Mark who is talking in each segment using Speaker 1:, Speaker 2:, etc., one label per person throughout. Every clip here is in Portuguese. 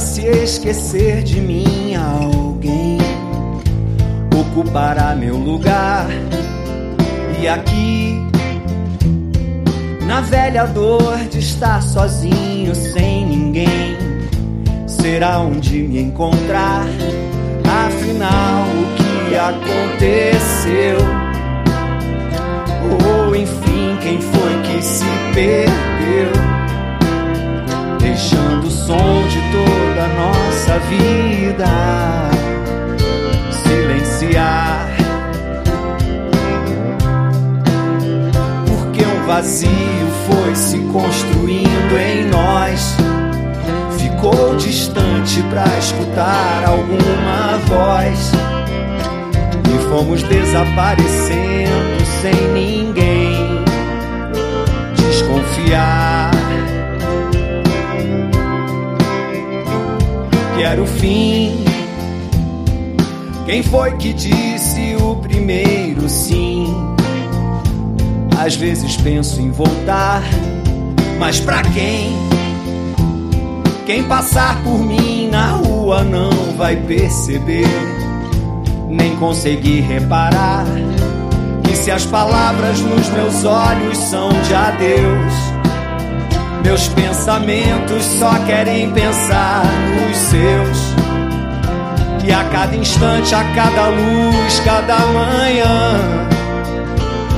Speaker 1: se esquecer de mim, alguém ocupará meu lugar. E aqui, na velha dor de estar sozinho, sem ninguém, será onde me encontrar. Afinal, o que aconteceu? Ou enfim, quem foi que se perdeu? Deixando o som nossa vida silenciar. Porque um vazio foi se construindo em nós. Ficou distante para escutar alguma voz. E fomos desaparecendo sem ninguém desconfiar. Que o fim. Quem foi que disse o primeiro sim? Às vezes penso em voltar, mas pra quem? Quem passar por mim na rua não vai perceber, nem conseguir reparar que se as palavras nos meus olhos são de adeus, meus pensamentos só querem pensar nos seus. E a cada instante, a cada luz, cada manhã,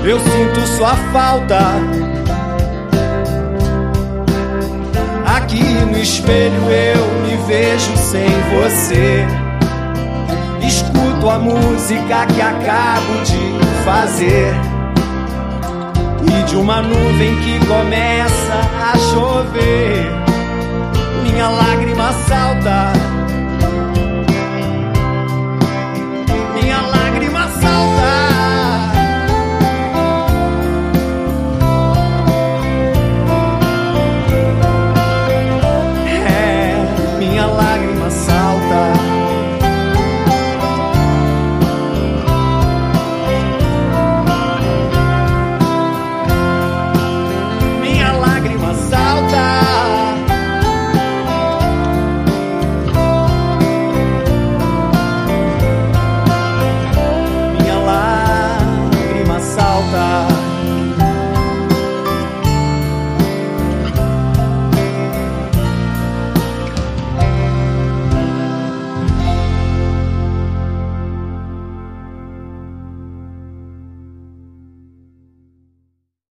Speaker 1: eu sinto sua falta. Aqui no espelho eu me vejo sem você. Escuto a música que acabo de fazer. De uma nuvem que começa a chover, minha lágrima salta